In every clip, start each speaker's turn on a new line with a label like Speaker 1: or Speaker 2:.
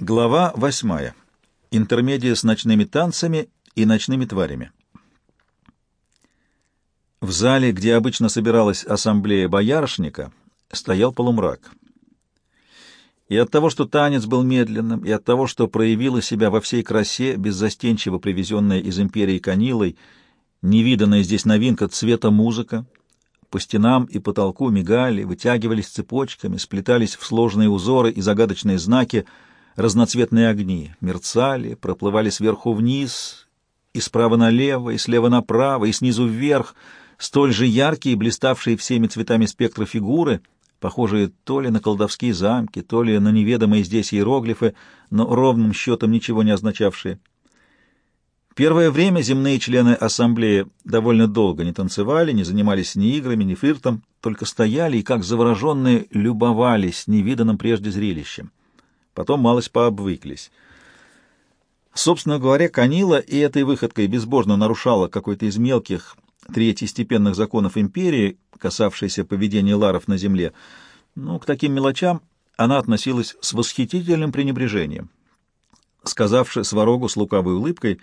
Speaker 1: Глава восьмая. Интермедия с ночными танцами и ночными тварями. В зале, где обычно собиралась ассамблея боярышника, стоял полумрак. И от того, что танец был медленным, и от того, что проявила себя во всей красе, беззастенчиво привезенная из империи Канилой, невиданная здесь новинка цвета музыка, по стенам и потолку мигали, вытягивались цепочками, сплетались в сложные узоры и загадочные знаки — разноцветные огни мерцали, проплывали сверху вниз, и справа налево, и слева направо, и снизу вверх, столь же яркие, блиставшие всеми цветами спектра фигуры, похожие то ли на колдовские замки, то ли на неведомые здесь иероглифы, но ровным счетом ничего не означавшие. Первое время земные члены ассамблеи довольно долго не танцевали, не занимались ни играми, ни флиртом, только стояли и, как завороженные, любовались невиданным прежде зрелищем потом малость пообвыклись. Собственно говоря, Канила и этой выходкой безбожно нарушала какой-то из мелких третьестепенных законов империи, касавшийся поведения ларов на земле. Ну, к таким мелочам она относилась с восхитительным пренебрежением. Сказавши Сварогу с лукавой улыбкой,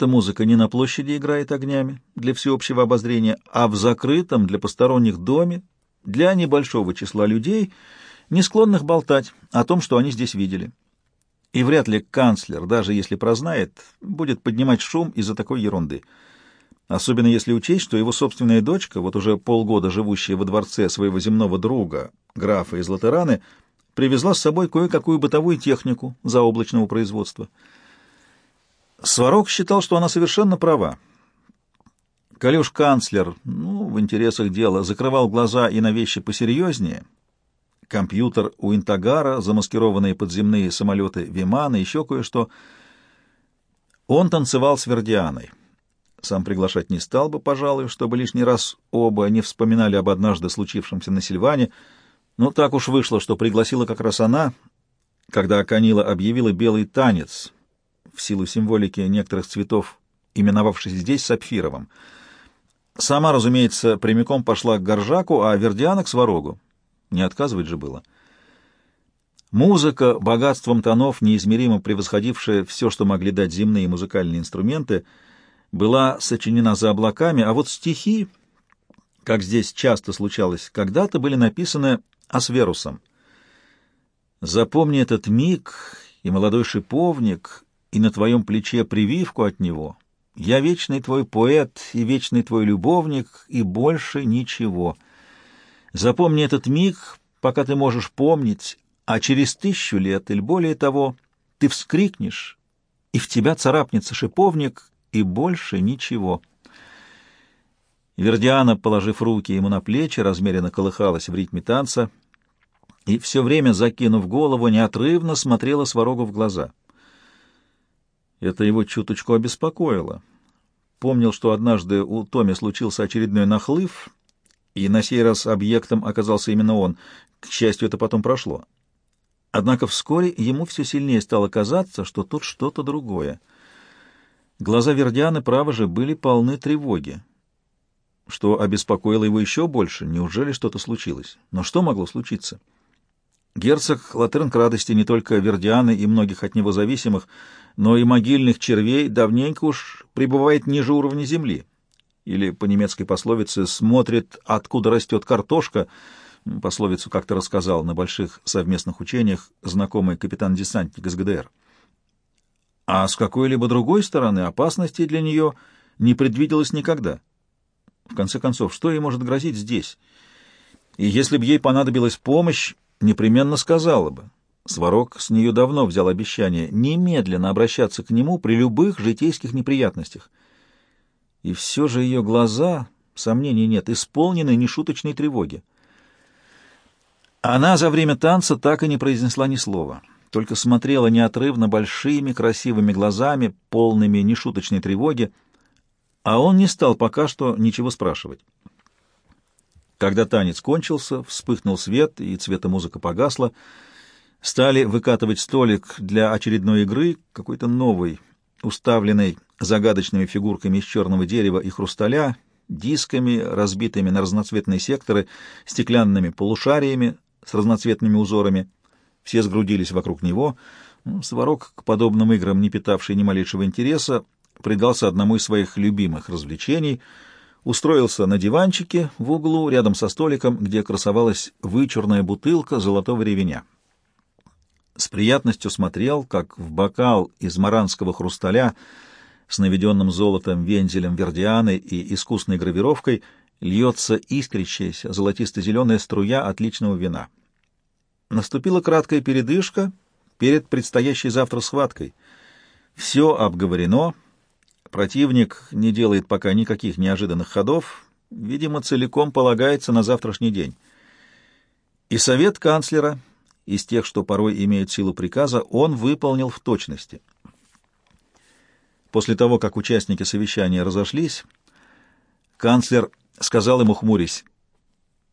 Speaker 1: музыка не на площади играет огнями для всеобщего обозрения, а в закрытом для посторонних доме для небольшого числа людей — не склонных болтать о том, что они здесь видели. И вряд ли канцлер, даже если прознает, будет поднимать шум из-за такой ерунды. Особенно если учесть, что его собственная дочка, вот уже полгода живущая во дворце своего земного друга, графа из Латераны, привезла с собой кое-какую бытовую технику заоблачного производства. Сварог считал, что она совершенно права. Уж канцлер, ну, в интересах дела, закрывал глаза и на вещи посерьезнее, компьютер у Интагара, замаскированные подземные самолеты Вимана, еще кое-что. Он танцевал с Вердианой. Сам приглашать не стал бы, пожалуй, чтобы лишний раз оба не вспоминали об однажды случившемся на Сильване, но так уж вышло, что пригласила как раз она, когда Аканила объявила белый танец, в силу символики некоторых цветов, именовавшийся здесь сапфировым. Сама, разумеется, прямиком пошла к Горжаку, а Вердиана — к Сварогу. Не отказывать же было. Музыка, богатством тонов, неизмеримо превосходившая все, что могли дать земные музыкальные инструменты, была сочинена за облаками, а вот стихи, как здесь часто случалось, когда-то были написаны Асверусом. «Запомни этот миг и молодой шиповник, и на твоем плече прививку от него. Я вечный твой поэт и вечный твой любовник, и больше ничего». Запомни этот миг, пока ты можешь помнить, а через тысячу лет или более того ты вскрикнешь, и в тебя царапнется шиповник, и больше ничего. Вердиана, положив руки ему на плечи, размеренно колыхалась в ритме танца и все время, закинув голову, неотрывно смотрела Сварогу в глаза. Это его чуточку обеспокоило. Помнил, что однажды у Томи случился очередной нахлыв — и на сей раз объектом оказался именно он. К счастью, это потом прошло. Однако вскоре ему все сильнее стало казаться, что тут что-то другое. Глаза Вердианы, право же, были полны тревоги. Что обеспокоило его еще больше, неужели что-то случилось? Но что могло случиться? Герцог Латерн к радости не только Вердианы и многих от него зависимых, но и могильных червей давненько уж пребывает ниже уровня земли или по немецкой пословице «смотрит, откуда растет картошка», пословицу как-то рассказал на больших совместных учениях знакомый капитан-десантник из ГДР. А с какой-либо другой стороны опасности для нее не предвиделось никогда. В конце концов, что ей может грозить здесь? И если бы ей понадобилась помощь, непременно сказала бы. Сварог с нее давно взял обещание немедленно обращаться к нему при любых житейских неприятностях — и все же ее глаза, сомнений нет, исполнены нешуточной тревоги. Она за время танца так и не произнесла ни слова, только смотрела неотрывно большими красивыми глазами, полными нешуточной тревоги, а он не стал пока что ничего спрашивать. Когда танец кончился, вспыхнул свет, и цветомузыка погасла, стали выкатывать столик для очередной игры, какой-то новый, уставленный загадочными фигурками из черного дерева и хрусталя, дисками, разбитыми на разноцветные секторы, стеклянными полушариями с разноцветными узорами. Все сгрудились вокруг него. Сварог, к подобным играм не питавший ни малейшего интереса, предался одному из своих любимых развлечений — устроился на диванчике в углу рядом со столиком, где красовалась вычурная бутылка золотого ревеня. С приятностью смотрел, как в бокал из маранского хрусталя с наведенным золотом вензелем вердианы и искусной гравировкой льется искрящаяся золотисто-зеленая струя отличного вина. Наступила краткая передышка перед предстоящей завтра схваткой. Все обговорено, Противник не делает пока никаких неожиданных ходов, видимо, целиком полагается на завтрашний день. И совет канцлера, из тех, что порой имеют силу приказа, он выполнил в точности. После того, как участники совещания разошлись, канцлер сказал ему, хмурясь,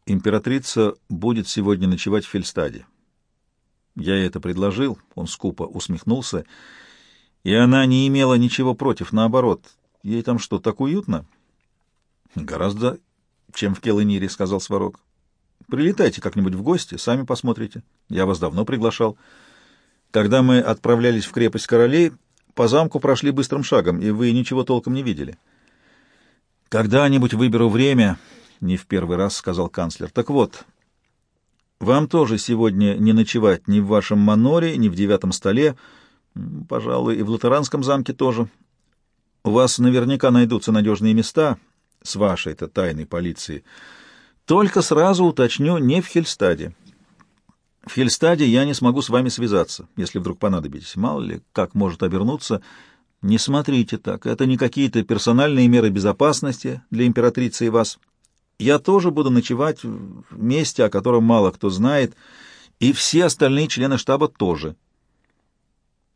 Speaker 1: «Императрица будет сегодня ночевать в Фельстаде». Я это предложил, он скупо усмехнулся, — и она не имела ничего против, наоборот. Ей там что, так уютно? Гораздо, чем в Келынире, — сказал Сварог. Прилетайте как-нибудь в гости, сами посмотрите. Я вас давно приглашал. Когда мы отправлялись в крепость королей, по замку прошли быстрым шагом, и вы ничего толком не видели. Когда-нибудь выберу время, — не в первый раз сказал канцлер. Так вот, вам тоже сегодня не ночевать ни в вашем маноре, ни в девятом столе, — Пожалуй, и в Лутеранском замке тоже. У вас наверняка найдутся надежные места с вашей-то тайной полиции. Только сразу уточню, не в Хельстаде. В Хельстаде я не смогу с вами связаться, если вдруг понадобитесь. Мало ли, как может обернуться. Не смотрите так. Это не какие-то персональные меры безопасности для императрицы и вас. Я тоже буду ночевать в месте, о котором мало кто знает, и все остальные члены штаба тоже.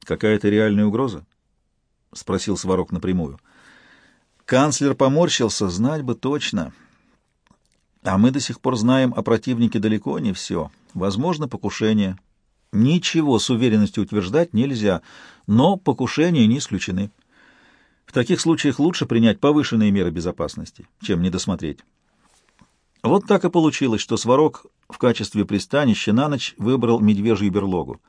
Speaker 1: Какая-то реальная угроза? — спросил Сварог напрямую. Канцлер поморщился, знать бы точно. А мы до сих пор знаем о противнике далеко не все. Возможно, покушение. Ничего с уверенностью утверждать нельзя, но покушения не исключены. В таких случаях лучше принять повышенные меры безопасности, чем не досмотреть. Вот так и получилось, что Сварог в качестве пристанища на ночь выбрал медвежью берлогу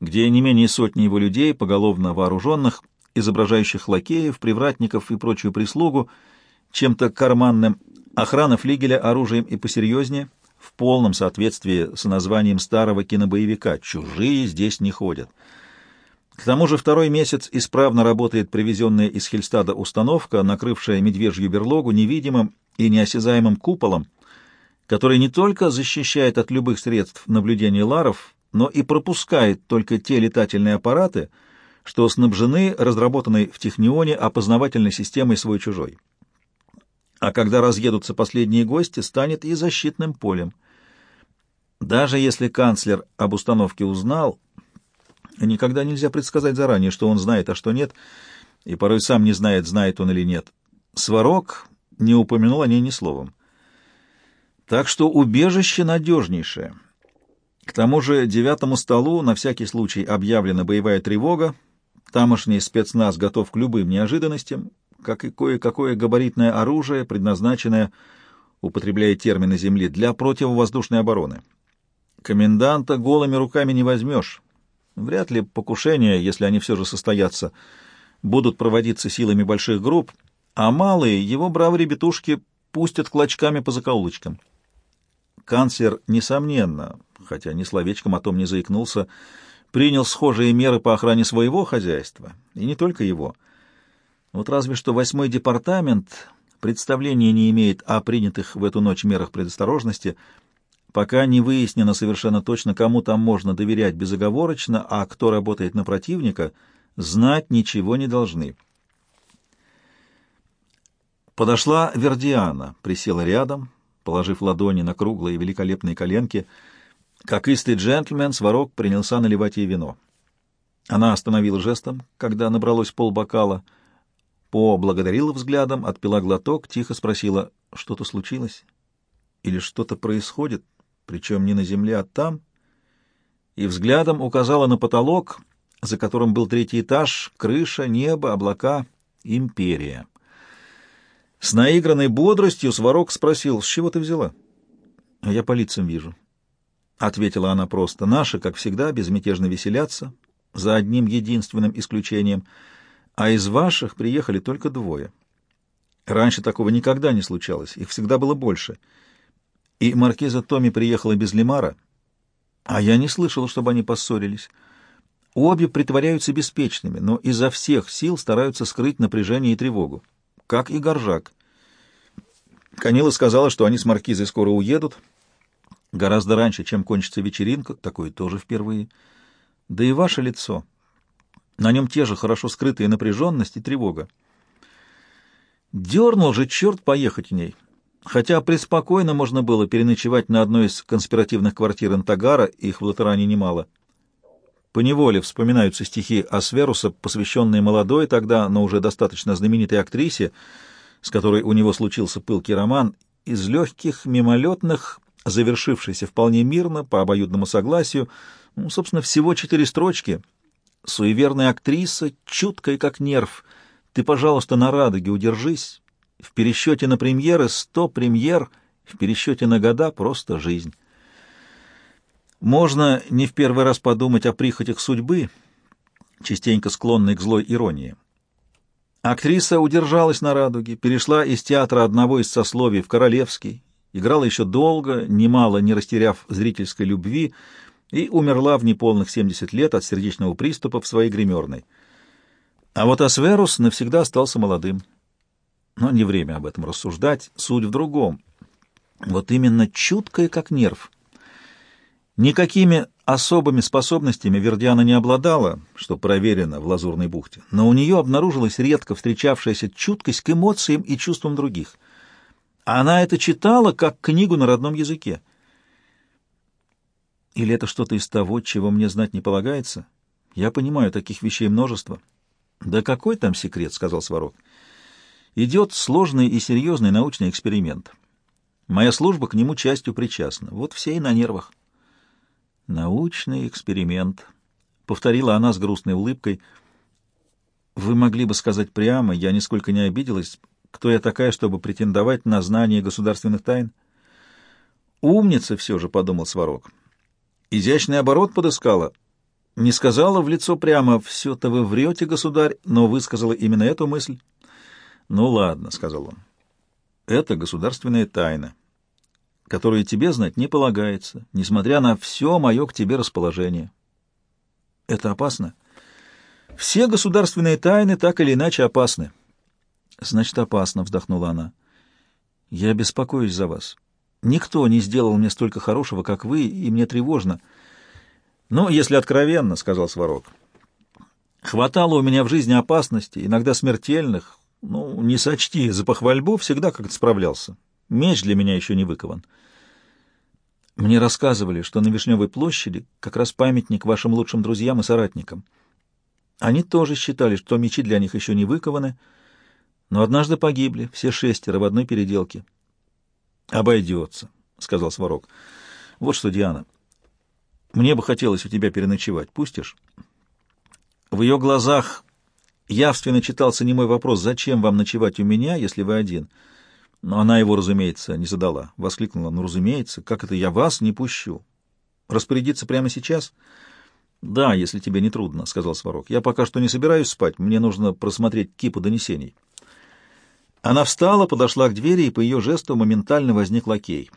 Speaker 1: где не менее сотни его людей, поголовно вооруженных, изображающих лакеев, привратников и прочую прислугу, чем-то карманным, охрана флигеля оружием и посерьезнее, в полном соответствии с названием старого кинобоевика «Чужие здесь не ходят». К тому же второй месяц исправно работает привезенная из Хельстада установка, накрывшая медвежью берлогу невидимым и неосязаемым куполом, который не только защищает от любых средств наблюдения ларов, но и пропускает только те летательные аппараты, что снабжены разработанной в Технионе опознавательной системой свой-чужой. А когда разъедутся последние гости, станет и защитным полем. Даже если канцлер об установке узнал, никогда нельзя предсказать заранее, что он знает, а что нет, и порой сам не знает, знает он или нет. Сварог не упомянул о ней ни словом. Так что убежище надежнейшее — к тому же девятому столу на всякий случай объявлена боевая тревога, тамошний спецназ готов к любым неожиданностям, как и кое-какое габаритное оружие, предназначенное, употребляя термины земли, для противовоздушной обороны. Коменданта голыми руками не возьмешь. Вряд ли покушения, если они все же состоятся, будут проводиться силами больших групп, а малые его бравы ребятушки пустят клочками по закоулочкам. Канцлер, несомненно, хотя ни словечком о том не заикнулся, принял схожие меры по охране своего хозяйства, и не только его. Вот разве что восьмой департамент представления не имеет о принятых в эту ночь мерах предосторожности, пока не выяснено совершенно точно, кому там можно доверять безоговорочно, а кто работает на противника, знать ничего не должны. Подошла Вердиана, присела рядом, положив ладони на круглые великолепные коленки — как истый джентльмен, Сварог принялся наливать ей вино. Она остановила жестом, когда набралось полбокала, поблагодарила взглядом, отпила глоток, тихо спросила, что-то случилось? Или что-то происходит, причем не на земле, а там? И взглядом указала на потолок, за которым был третий этаж, крыша, небо, облака, империя. С наигранной бодростью Сварог спросил, с чего ты взяла? — Я по лицам вижу. ответила она просто. «Наши, как всегда, безмятежно веселятся, за одним единственным исключением, а из ваших приехали только двое. Раньше такого никогда не случалось, их всегда было больше. И маркиза Томми приехала без Лимара, а я не слышала, чтобы они поссорились». Обе притворяются беспечными, но изо всех сил стараются скрыть напряжение и тревогу, как и Горжак. Канила сказала, что они с Маркизой скоро уедут, гораздо раньше, чем кончится вечеринка, такое тоже впервые. Да и ваше лицо. На нем те же хорошо скрытые напряженность и тревога. Дернул же черт поехать в ней. Хотя преспокойно можно было переночевать на одной из конспиративных квартир Антагара, их в Латеране немало — Поневоле вспоминаются стихи Асверуса, посвященные молодой тогда, но уже достаточно знаменитой актрисе, с которой у него случился пылкий роман, из легких, мимолетных, завершившийся вполне мирно, по обоюдному согласию, ну, собственно, всего четыре строчки. «Суеверная актриса, чуткая как нерв, ты, пожалуйста, на радуге удержись. В пересчете на премьеры сто премьер, в пересчете на года просто жизнь». Можно не в первый раз подумать о прихотях судьбы, частенько склонной к злой иронии. Актриса удержалась на радуге, перешла из театра одного из сословий в королевский, играла еще долго, немало не растеряв зрительской любви, и умерла в неполных 70 лет от сердечного приступа в своей гримерной. А вот Асверус навсегда остался молодым. Но не время об этом рассуждать, суть в другом. Вот именно чуткая, как нерв — Никакими особыми способностями Вердиана не обладала, что проверено в Лазурной бухте, но у нее обнаружилась редко встречавшаяся чуткость к эмоциям и чувствам других. Она это читала как книгу на родном языке. Или это что-то из того, чего мне знать не полагается? Я понимаю, таких вещей множество. Да какой там секрет, — сказал Сварог. Идет сложный и серьезный научный эксперимент. Моя служба к нему частью причастна. Вот все и на нервах. «Научный эксперимент», — повторила она с грустной улыбкой. «Вы могли бы сказать прямо, я нисколько не обиделась, кто я такая, чтобы претендовать на знание государственных тайн?» «Умница все же», — подумал Сварог. «Изящный оборот подыскала. Не сказала в лицо прямо, все-то вы врете, государь, но высказала именно эту мысль». «Ну ладно», — сказал он. «Это государственная тайна которую тебе знать не полагается, несмотря на все мое к тебе расположение. Это опасно? Все государственные тайны так или иначе опасны. Значит, опасно, вздохнула она. Я беспокоюсь за вас. Никто не сделал мне столько хорошего, как вы, и мне тревожно. Ну, если откровенно, — сказал Сварог, — хватало у меня в жизни опасностей, иногда смертельных. Ну, не сочти, за похвальбу всегда как-то справлялся. Меч для меня еще не выкован. Мне рассказывали, что на Вишневой площади как раз памятник вашим лучшим друзьям и соратникам. Они тоже считали, что мечи для них еще не выкованы, но однажды погибли, все шестеро в одной переделке. «Обойдется», — сказал Сварог. «Вот что, Диана, мне бы хотелось у тебя переночевать. Пустишь?» В ее глазах явственно читался немой вопрос, «Зачем вам ночевать у меня, если вы один?» Но она его, разумеется, не задала. Воскликнула, ну, разумеется, как это я вас не пущу? Распорядиться прямо сейчас? Да, если тебе не трудно, — сказал Сварог. Я пока что не собираюсь спать, мне нужно просмотреть кипу донесений. Она встала, подошла к двери, и по ее жесту моментально возник лакей.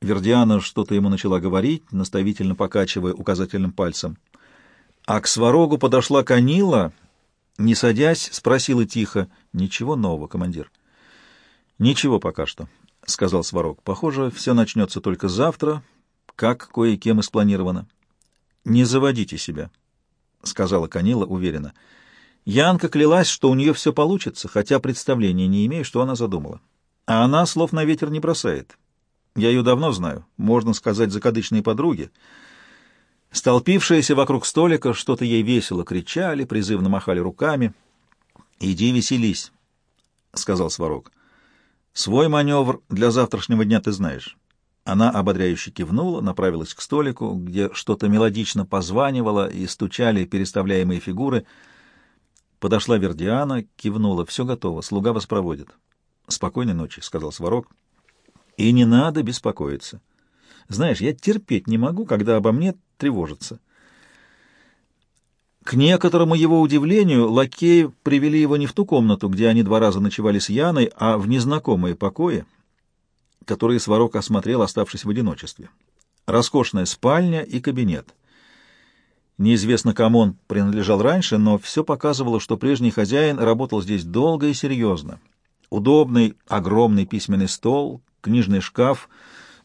Speaker 1: Вердиана что-то ему начала говорить, наставительно покачивая указательным пальцем. А к Сварогу подошла Канила, не садясь, спросила тихо. — Ничего нового, командир. «Ничего пока что», — сказал Сварог. «Похоже, все начнется только завтра, как кое-кем и спланировано». «Не заводите себя», — сказала Канила уверенно. Янка клялась, что у нее все получится, хотя представления не имею, что она задумала. А она слов на ветер не бросает. Я ее давно знаю, можно сказать, закадычные подруги. Столпившиеся вокруг столика что-то ей весело кричали, призывно махали руками. «Иди веселись», — сказал Сварог. Свой маневр для завтрашнего дня ты знаешь. Она ободряюще кивнула, направилась к столику, где что-то мелодично позванивало и стучали переставляемые фигуры. Подошла Вердиана, кивнула. «Все готово, слуга вас проводит». «Спокойной ночи», — сказал Сварог. «И не надо беспокоиться. Знаешь, я терпеть не могу, когда обо мне тревожатся. К некоторому его удивлению, лакеи привели его не в ту комнату, где они два раза ночевали с Яной, а в незнакомые покои, которые Сварог осмотрел, оставшись в одиночестве. Роскошная спальня и кабинет. Неизвестно, кому он принадлежал раньше, но все показывало, что прежний хозяин работал здесь долго и серьезно. Удобный, огромный письменный стол, книжный шкаф,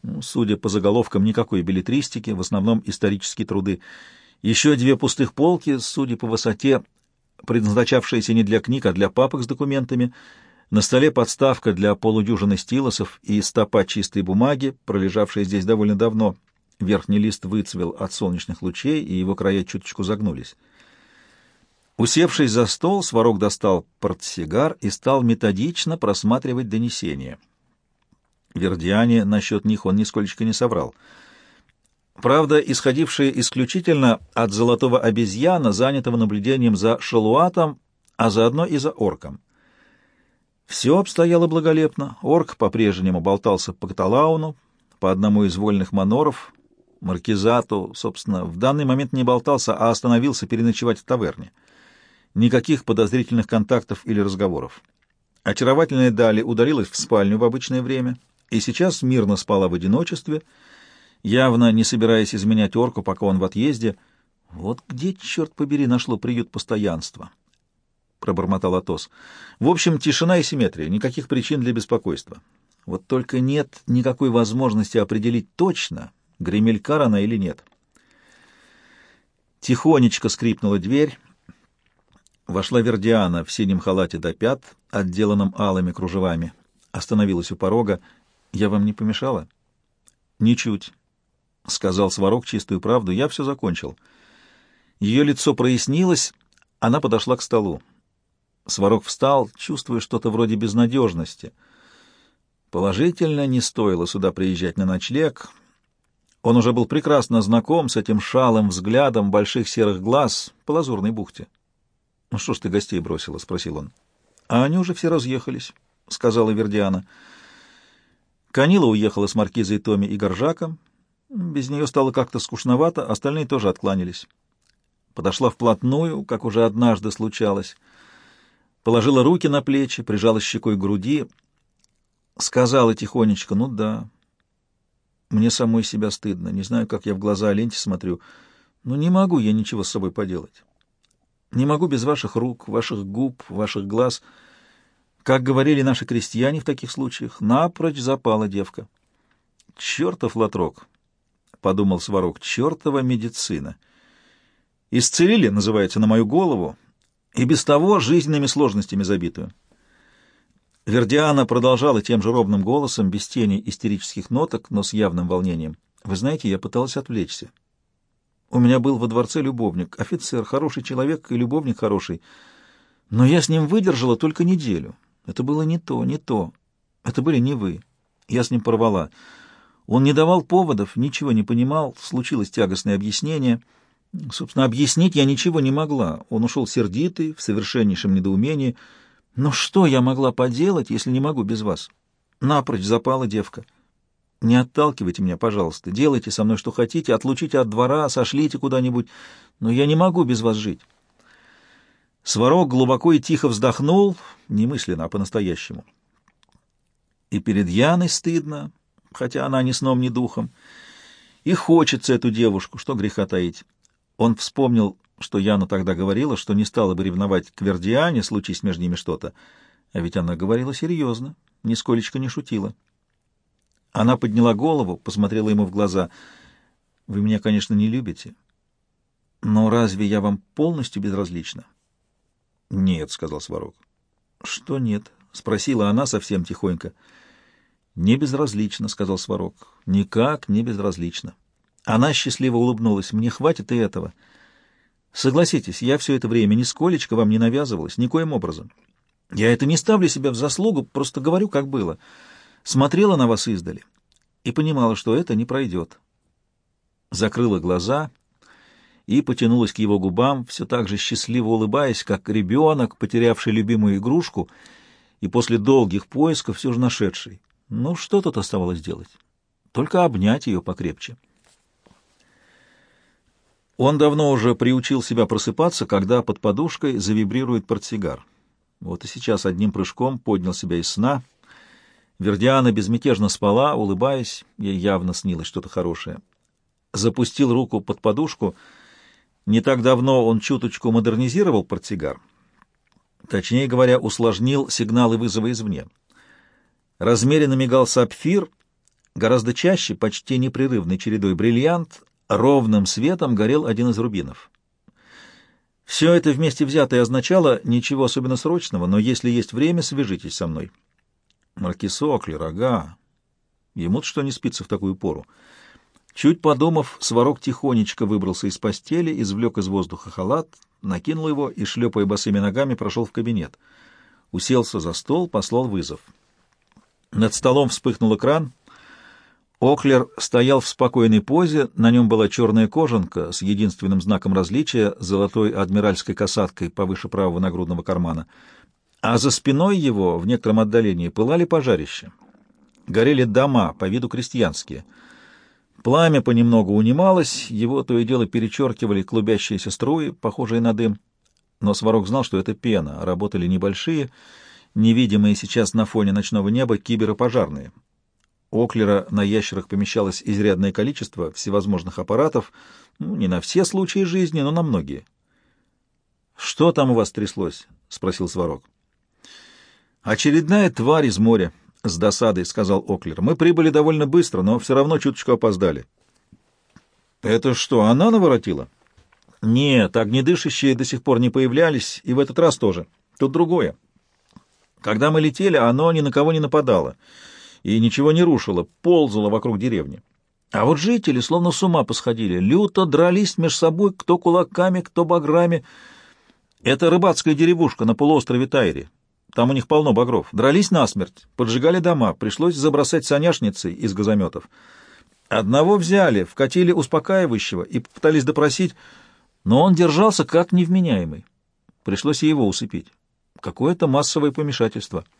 Speaker 1: ну, судя по заголовкам, никакой билетристики, в основном исторические труды — еще две пустых полки, судя по высоте, предназначавшиеся не для книг, а для папок с документами. На столе подставка для полудюжины стилусов и стопа чистой бумаги, пролежавшая здесь довольно давно. Верхний лист выцвел от солнечных лучей, и его края чуточку загнулись. Усевшись за стол, Сварог достал портсигар и стал методично просматривать донесения. Вердиане насчет них он нисколько не соврал — правда, исходившие исключительно от золотого обезьяна, занятого наблюдением за шалуатом, а заодно и за орком. Все обстояло благолепно. Орк по-прежнему болтался по Каталауну, по одному из вольных маноров, маркизату, собственно, в данный момент не болтался, а остановился переночевать в таверне. Никаких подозрительных контактов или разговоров. Очаровательная Дали удалилась в спальню в обычное время и сейчас мирно спала в одиночестве — явно не собираясь изменять орку, пока он в отъезде. «Вот где, черт побери, нашло приют постоянства?» — пробормотал Атос. «В общем, тишина и симметрия, никаких причин для беспокойства. Вот только нет никакой возможности определить точно, гремелькар она или нет». Тихонечко скрипнула дверь. Вошла Вердиана в синем халате до пят, отделанном алыми кружевами. Остановилась у порога. «Я вам не помешала?» «Ничуть», — сказал Сварог чистую правду, — я все закончил. Ее лицо прояснилось, она подошла к столу. Сварог встал, чувствуя что-то вроде безнадежности. Положительно не стоило сюда приезжать на ночлег. Он уже был прекрасно знаком с этим шалым взглядом больших серых глаз по лазурной бухте. — Ну что ж ты гостей бросила? — спросил он. — А они уже все разъехались, — сказала Вердиана. Канила уехала с маркизой Томи и Горжаком, без нее стало как-то скучновато, остальные тоже откланялись. Подошла вплотную, как уже однажды случалось. Положила руки на плечи, прижала щекой к груди. Сказала тихонечко, ну да, мне самой себя стыдно. Не знаю, как я в глаза Ленте смотрю. Но не могу я ничего с собой поделать. Не могу без ваших рук, ваших губ, ваших глаз. Как говорили наши крестьяне в таких случаях, напрочь запала девка. Чертов лотрок! подумал Сварог, — чертова медицина. Исцелили, называется, на мою голову, и без того жизненными сложностями забитую. Вердиана продолжала тем же ровным голосом, без тени истерических ноток, но с явным волнением. «Вы знаете, я пыталась отвлечься. У меня был во дворце любовник, офицер, хороший человек и любовник хороший. Но я с ним выдержала только неделю. Это было не то, не то. Это были не вы. Я с ним порвала». Он не давал поводов, ничего не понимал, случилось тягостное объяснение. Собственно, объяснить я ничего не могла. Он ушел сердитый, в совершеннейшем недоумении. Но что я могла поделать, если не могу без вас? Напрочь запала девка. Не отталкивайте меня, пожалуйста. Делайте со мной что хотите, отлучите от двора, сошлите куда-нибудь. Но я не могу без вас жить. Сварог глубоко и тихо вздохнул, не мысленно, а по-настоящему. И перед Яной стыдно, хотя она ни сном, ни духом. И хочется эту девушку, что греха таить. Он вспомнил, что Яна тогда говорила, что не стала бы ревновать к Вердиане, случись между ними что-то. А ведь она говорила серьезно, нисколечко не шутила. Она подняла голову, посмотрела ему в глаза. «Вы меня, конечно, не любите, но разве я вам полностью безразлична?» «Нет», — сказал Сварог. «Что нет?» — спросила она совсем тихонько. «Не безразлично», — сказал Сварог. «Никак не безразлично». Она счастливо улыбнулась. «Мне хватит и этого. Согласитесь, я все это время нисколечко вам не навязывалась, никоим образом. Я это не ставлю себя в заслугу, просто говорю, как было. Смотрела на вас издали и понимала, что это не пройдет». Закрыла глаза и потянулась к его губам, все так же счастливо улыбаясь, как ребенок, потерявший любимую игрушку и после долгих поисков все же нашедший. Ну, что тут оставалось делать? только обнять ее покрепче. Он давно уже приучил себя просыпаться, когда под подушкой завибрирует портсигар. Вот и сейчас одним прыжком поднял себя из сна. Вердиана безмятежно спала, улыбаясь, ей явно снилось что-то хорошее. Запустил руку под подушку. Не так давно он чуточку модернизировал портсигар. Точнее говоря, усложнил сигналы вызова извне. Размеренно мигал сапфир, гораздо чаще, почти непрерывной чередой бриллиант, ровным светом горел один из рубинов. Все это вместе взятое означало ничего особенно срочного, но если есть время, свяжитесь со мной. Маркисокли, рога. Ему-то что не спится в такую пору. Чуть подумав, Сварог тихонечко выбрался из постели, извлек из воздуха халат, накинул его и, шлепая босыми ногами, прошел в кабинет. Уселся за стол, послал вызов. Над столом вспыхнул экран — Оклер стоял в спокойной позе, на нем была черная кожанка с единственным знаком различия — золотой адмиральской касаткой повыше правого нагрудного кармана, а за спиной его, в некотором отдалении, пылали пожарища. Горели дома, по виду крестьянские. Пламя понемногу унималось, его то и дело перечеркивали клубящиеся струи, похожие на дым. Но Сварог знал, что это пена, работали небольшие, невидимые сейчас на фоне ночного неба киберопожарные — Оклера на ящерах помещалось изрядное количество всевозможных аппаратов, ну, не на все случаи жизни, но на многие. «Что там у вас тряслось?» — спросил Сварог. «Очередная тварь из моря», — с досадой сказал Оклер. «Мы прибыли довольно быстро, но все равно чуточку опоздали». «Это что, она наворотила?» «Нет, огнедышащие до сих пор не появлялись, и в этот раз тоже. Тут другое. Когда мы летели, оно ни на кого не нападало» и ничего не рушило, ползало вокруг деревни. А вот жители словно с ума посходили, люто дрались между собой, кто кулаками, кто баграми. Это рыбацкая деревушка на полуострове Тайри. Там у них полно багров. Дрались насмерть, поджигали дома, пришлось забросать соняшницы из газометов. Одного взяли, вкатили успокаивающего и попытались допросить, но он держался как невменяемый. Пришлось его усыпить. Какое-то массовое помешательство —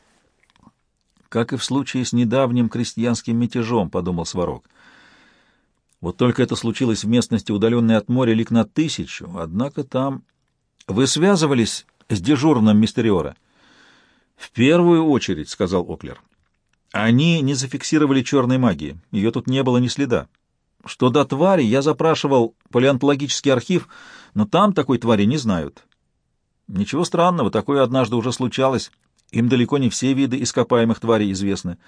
Speaker 1: как и в случае с недавним крестьянским мятежом, — подумал Сварог. Вот только это случилось в местности, удаленной от моря лик на тысячу, однако там... Вы связывались с дежурным мистериора? — В первую очередь, — сказал Оклер. Они не зафиксировали черной магии, ее тут не было ни следа. Что до твари, я запрашивал палеонтологический архив, но там такой твари не знают. Ничего странного, такое однажды уже случалось. Им далеко не все виды ископаемых тварей известны.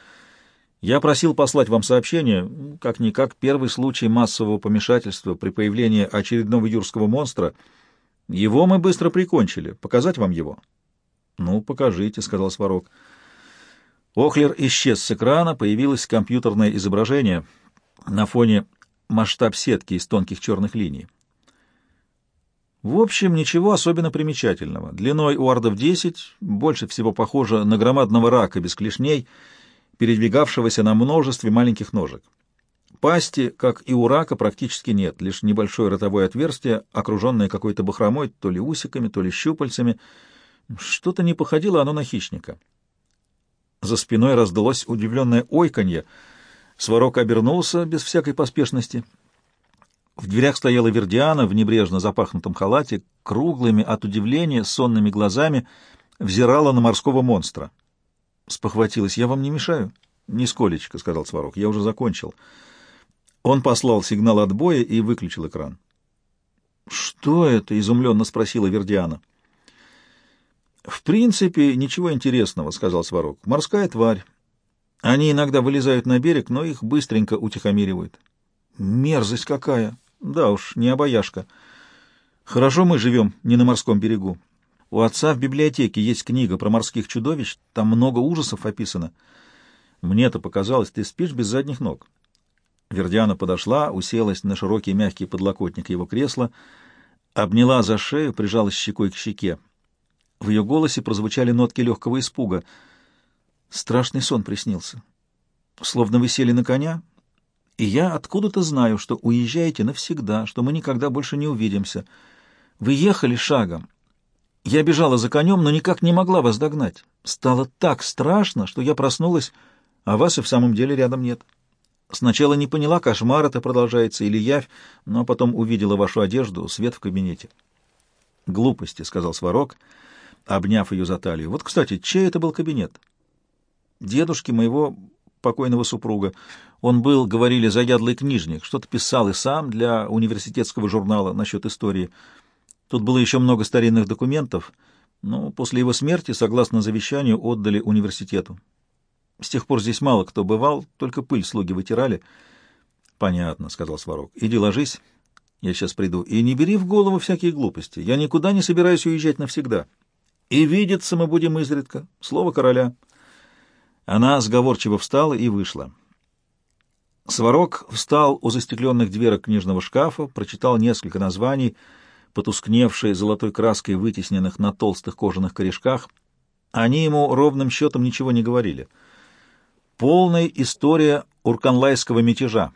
Speaker 1: Я просил послать вам сообщение, как-никак первый случай массового помешательства при появлении очередного юрского монстра. Его мы быстро прикончили. Показать вам его? — Ну, покажите, — сказал Сварог. Охлер исчез с экрана, появилось компьютерное изображение на фоне масштаб сетки из тонких черных линий. В общем, ничего особенно примечательного. Длиной у ардов 10, больше всего похоже на громадного рака без клешней, передвигавшегося на множестве маленьких ножек. Пасти, как и у рака, практически нет, лишь небольшое ротовое отверстие, окруженное какой-то бахромой, то ли усиками, то ли щупальцами. Что-то не походило оно на хищника. За спиной раздалось удивленное ойканье. Сварог обернулся без всякой поспешности — в дверях стояла Вердиана в небрежно запахнутом халате, круглыми от удивления, сонными глазами, взирала на морского монстра. Спохватилась. «Я вам не мешаю?» «Нисколечко», — сказал Сварог. «Я уже закончил». Он послал сигнал отбоя и выключил экран. «Что это?» — изумленно спросила Вердиана. «В принципе, ничего интересного», — сказал Сварог. «Морская тварь. Они иногда вылезают на берег, но их быстренько утихомиривают». «Мерзость какая!» Да уж, не обаяшка. Хорошо мы живем не на морском берегу. У отца в библиотеке есть книга про морских чудовищ, там много ужасов описано. Мне-то показалось, ты спишь без задних ног. Вердиана подошла, уселась на широкий мягкий подлокотник его кресла, обняла за шею, прижалась щекой к щеке. В ее голосе прозвучали нотки легкого испуга. Страшный сон приснился. Словно вы сели на коня, и я откуда-то знаю, что уезжаете навсегда, что мы никогда больше не увидимся. Вы ехали шагом. Я бежала за конем, но никак не могла вас догнать. Стало так страшно, что я проснулась, а вас и в самом деле рядом нет. Сначала не поняла, кошмар это продолжается или явь, но потом увидела вашу одежду, свет в кабинете. «Глупости», — сказал Сварог, обняв ее за талию. «Вот, кстати, чей это был кабинет?» «Дедушки моего покойного супруга. Он был, говорили, заядлый книжник, что-то писал и сам для университетского журнала насчет истории. Тут было еще много старинных документов, но после его смерти, согласно завещанию, отдали университету. С тех пор здесь мало кто бывал, только пыль слуги вытирали. — Понятно, — сказал Сварог. — Иди ложись, я сейчас приду. И не бери в голову всякие глупости. Я никуда не собираюсь уезжать навсегда. И видеться мы будем изредка. Слово короля. Она сговорчиво встала и вышла. Сварог встал у застекленных дверок книжного шкафа, прочитал несколько названий, потускневшие золотой краской вытесненных на толстых кожаных корешках. Они ему ровным счетом ничего не говорили — Полная история Урканлайского мятежа.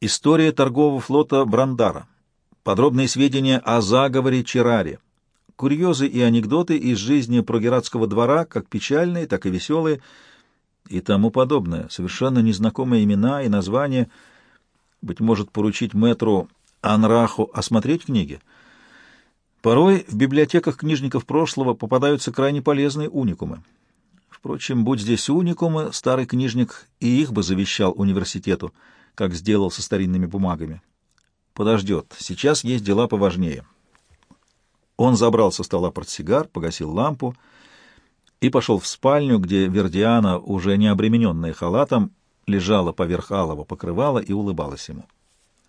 Speaker 1: История торгового флота Брандара. Подробные сведения о заговоре Чирари. Курьезы и анекдоты из жизни прогератского двора, как печальные, так и веселые, и тому подобное. Совершенно незнакомые имена и названия. Быть может, поручить мэтру Анраху осмотреть книги. Порой в библиотеках книжников прошлого попадаются крайне полезные уникумы. Впрочем, будь здесь уникумы, старый книжник и их бы завещал университету, как сделал со старинными бумагами. Подождет, сейчас есть дела поважнее. Он забрал со стола портсигар, погасил лампу и пошел в спальню, где Вердиана, уже не обремененная халатом, лежала поверх алого покрывала и улыбалась ему.